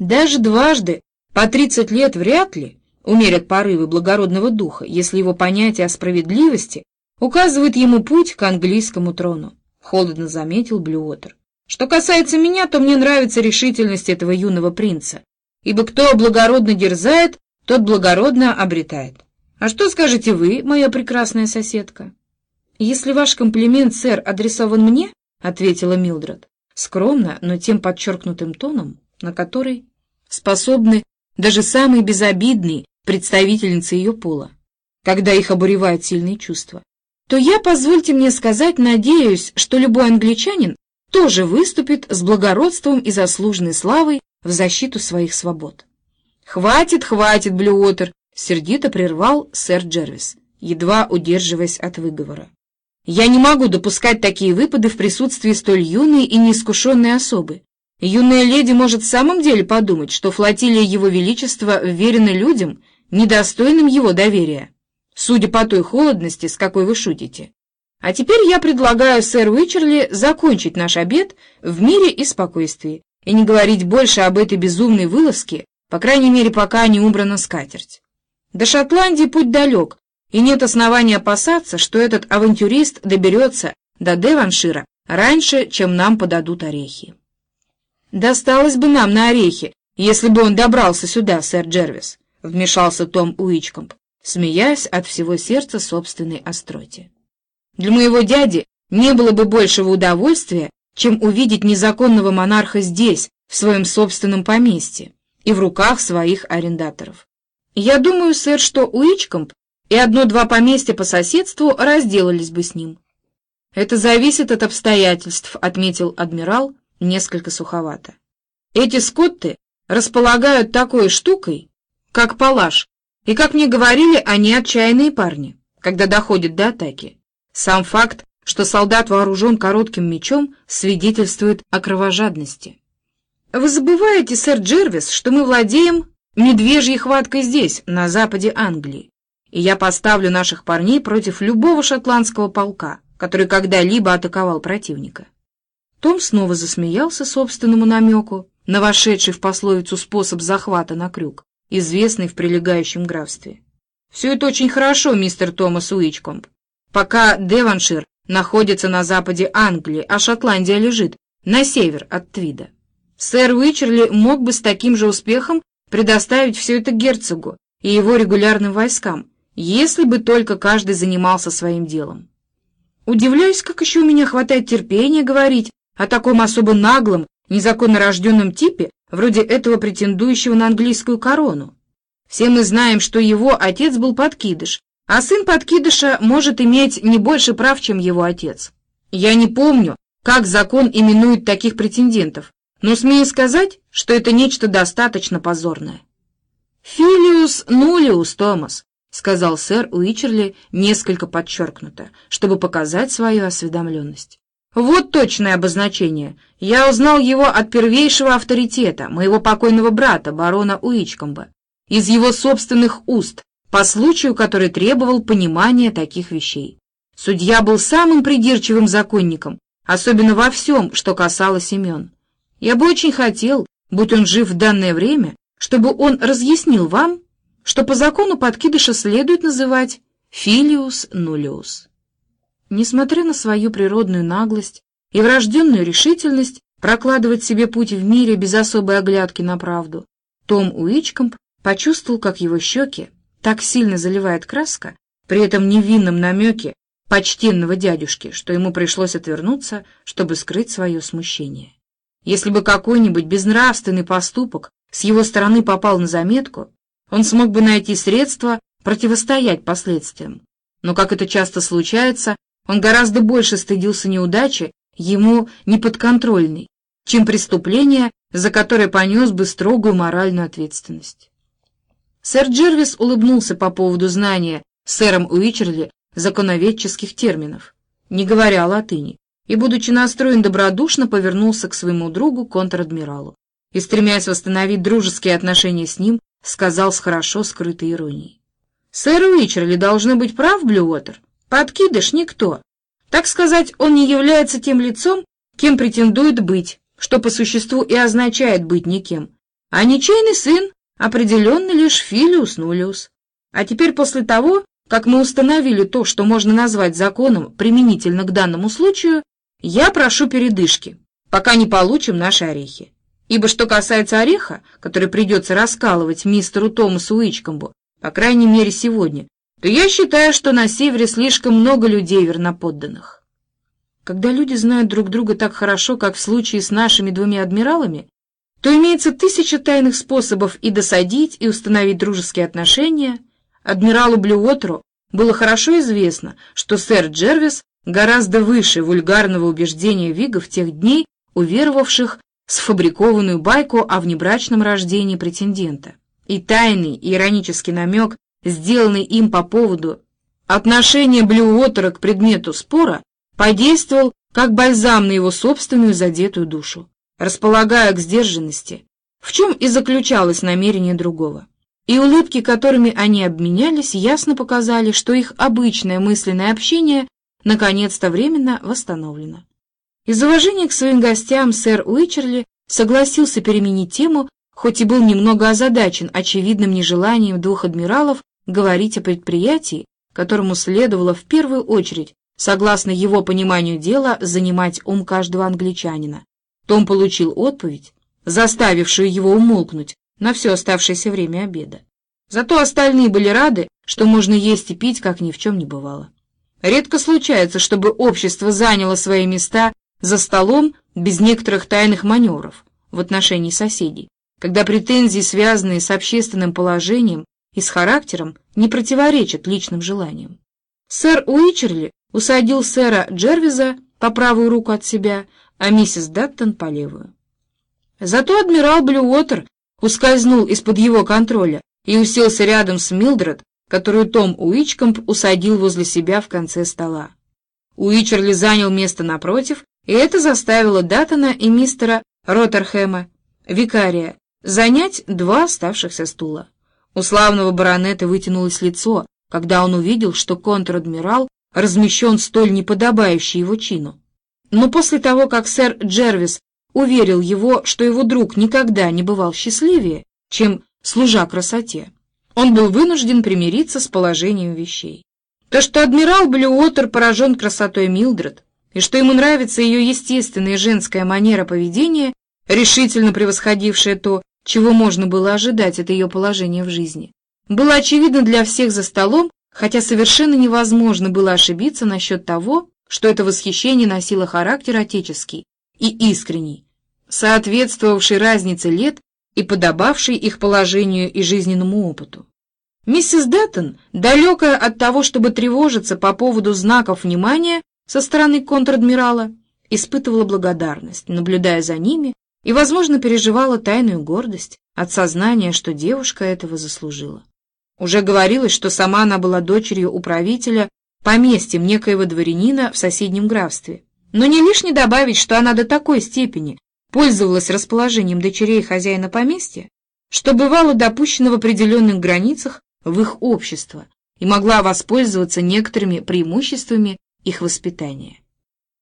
Даже дважды по тридцать лет вряд ли умерят порывы благородного духа, если его понятие о справедливости указывает ему путь к английскому трону, — холодно заметил Блюотер. Что касается меня, то мне нравится решительность этого юного принца, ибо кто благородно дерзает, тот благородно обретает. А что скажете вы, моя прекрасная соседка? Если ваш комплимент, сэр, адресован мне, — ответила Милдред, скромно, но тем подчеркнутым тоном, на который способны даже самые безобидные представительницы ее пола, когда их обуревают сильные чувства, то я, позвольте мне сказать, надеюсь, что любой англичанин тоже выступит с благородством и заслуженной славой в защиту своих свобод. «Хватит, хватит, Блюотер!» — сердито прервал сэр Джервис, едва удерживаясь от выговора. «Я не могу допускать такие выпады в присутствии столь юной и неискушенной особы. Юная леди может в самом деле подумать, что флотилия Его Величества вверена людям, недостойным его доверия, судя по той холодности, с какой вы шутите. А теперь я предлагаю сэр Уичерли закончить наш обед в мире и спокойствии и не говорить больше об этой безумной вылазке, по крайней мере, пока не убрана скатерть. До Шотландии путь далек, и нет основания опасаться, что этот авантюрист доберется до Деваншира раньше, чем нам подадут орехи. «Досталось бы нам на орехи, если бы он добрался сюда, сэр Джервис», — вмешался Том Уичкомп, смеясь от всего сердца собственной остроте. «Для моего дяди не было бы большего удовольствия, чем увидеть незаконного монарха здесь, в своем собственном поместье и в руках своих арендаторов. Я думаю, сэр, что Уичкомп и одно-два поместья по соседству разделались бы с ним». «Это зависит от обстоятельств», — отметил адмирал, несколько суховато. Эти скотты располагают такой штукой, как палаш, и, как мне говорили, они отчаянные парни, когда доходит до атаки. Сам факт, что солдат вооружен коротким мечом, свидетельствует о кровожадности. Вы забываете, сэр Джервис, что мы владеем медвежьей хваткой здесь, на западе Англии, и я поставлю наших парней против любого шотландского полка, который когда-либо атаковал противника. Том снова засмеялся собственному намеку на вошедший в пословицу способ захвата на крюк, известный в прилегающем графстве. «Все это очень хорошо, мистер Томас Уичкомп. Пока Деваншир находится на западе Англии, а Шотландия лежит на север от Твида. Сэр Уичерли мог бы с таким же успехом предоставить все это герцогу и его регулярным войскам, если бы только каждый занимался своим делом. Удивляюсь, как еще у меня хватает терпения говорить о таком особо наглом, незаконно рожденном типе, вроде этого претендующего на английскую корону. Все мы знаем, что его отец был подкидыш, а сын подкидыша может иметь не больше прав, чем его отец. Я не помню, как закон именует таких претендентов, но смею сказать, что это нечто достаточно позорное. «Филиус нулиус, Томас», — сказал сэр Уичерли несколько подчеркнуто, чтобы показать свою осведомленность. Вот точное обозначение. Я узнал его от первейшего авторитета, моего покойного брата, барона Уичкомба, из его собственных уст, по случаю, который требовал понимания таких вещей. Судья был самым придирчивым законником, особенно во всем, что касалось имен. Я бы очень хотел, будь он жив в данное время, чтобы он разъяснил вам, что по закону подкидыша следует называть «филиус нулиус». Несмотря на свою природную наглость и врожденную решительность прокладывать себе путь в мире без особой оглядки на правду, Том Уичкомп почувствовал, как его щеки так сильно заливает краска, при этом невинном намеке почтенного дядюшки, что ему пришлось отвернуться, чтобы скрыть свое смущение. Если бы какой-нибудь безнравственный поступок с его стороны попал на заметку, он смог бы найти средства противостоять последствиям. Но, как это часто случается, он гораздо больше стыдился неудачи, ему неподконтрольной, чем преступления, за которое понес бы строгую моральную ответственность. Сэр Джервис улыбнулся по поводу знания сэром Уичерли законоведческих терминов, не говоря о латыни, и, будучи настроен добродушно, повернулся к своему другу, контр-адмиралу, и, стремясь восстановить дружеские отношения с ним, сказал с хорошо скрытой иронией. «Сэр Уичерли должно быть прав, Блюотер. Подкидыш никто. Так сказать, он не является тем лицом, кем претендует быть, что по существу и означает быть никем. а ничейный сын определенно лишь Филиус Нулиус. А теперь после того, как мы установили то, что можно назвать законом применительно к данному случаю, я прошу передышки, пока не получим наши орехи. Ибо что касается ореха, который придется раскалывать мистеру Томасу Уичкомбу, по крайней мере сегодня, то я считаю, что на севере слишком много людей верноподданных. Когда люди знают друг друга так хорошо, как в случае с нашими двумя адмиралами, то имеется тысяча тайных способов и досадить, и установить дружеские отношения — Адмиралу Блюотеру было хорошо известно, что сэр Джервис гораздо выше вульгарного убеждения вигов тех дней, уверовавших сфабрикованную байку о внебрачном рождении претендента. И тайный иронический намек, сделанный им по поводу отношения Блюотера к предмету спора, подействовал как бальзам на его собственную задетую душу, располагая к сдержанности, в чем и заключалось намерение другого и улыбки, которыми они обменялись, ясно показали, что их обычное мысленное общение наконец-то временно восстановлено. Из уважения к своим гостям сэр Уичерли согласился переменить тему, хоть и был немного озадачен очевидным нежеланием двух адмиралов говорить о предприятии, которому следовало в первую очередь, согласно его пониманию дела, занимать ум каждого англичанина. Том получил отповедь, заставившую его умолкнуть, на все оставшееся время обеда. Зато остальные были рады, что можно есть и пить, как ни в чем не бывало. Редко случается, чтобы общество заняло свои места за столом без некоторых тайных маневров в отношении соседей, когда претензии, связанные с общественным положением и с характером, не противоречат личным желаниям. Сэр Уичерли усадил сэра Джервиза по правую руку от себя, а миссис Даттон по левую. Зато адмирал Блюотер ускользнул из-под его контроля и уселся рядом с Милдред, которую Том Уичкомп усадил возле себя в конце стола. Уичерли занял место напротив, и это заставило Даттона и мистера Роттерхэма, викария, занять два оставшихся стула. У славного баронета вытянулось лицо, когда он увидел, что контр-адмирал размещен столь неподобающий его чину. Но после того, как сэр Джервис уверил его, что его друг никогда не бывал счастливее, чем служа красоте, он был вынужден примириться с положением вещей. То, что адмирал Блюотер поражен красотой Милдред, и что ему нравится ее естественная женская манера поведения, решительно превосходившая то, чего можно было ожидать от ее положения в жизни, было очевидно для всех за столом, хотя совершенно невозможно было ошибиться насчет того, что это восхищение носило характер отеческий, и искренний, соответствовавший разнице лет и подобавший их положению и жизненному опыту. Миссис Деттон, далекая от того, чтобы тревожиться по поводу знаков внимания со стороны контр-адмирала, испытывала благодарность, наблюдая за ними, и, возможно, переживала тайную гордость от сознания, что девушка этого заслужила. Уже говорилось, что сама она была дочерью управителя поместьем некоего дворянина в соседнем графстве, но не лишне добавить, что она до такой степени пользовалась расположением дочерей хозяина поместья, что бывало допущено в определенных границах в их общество и могла воспользоваться некоторыми преимуществами их воспитания.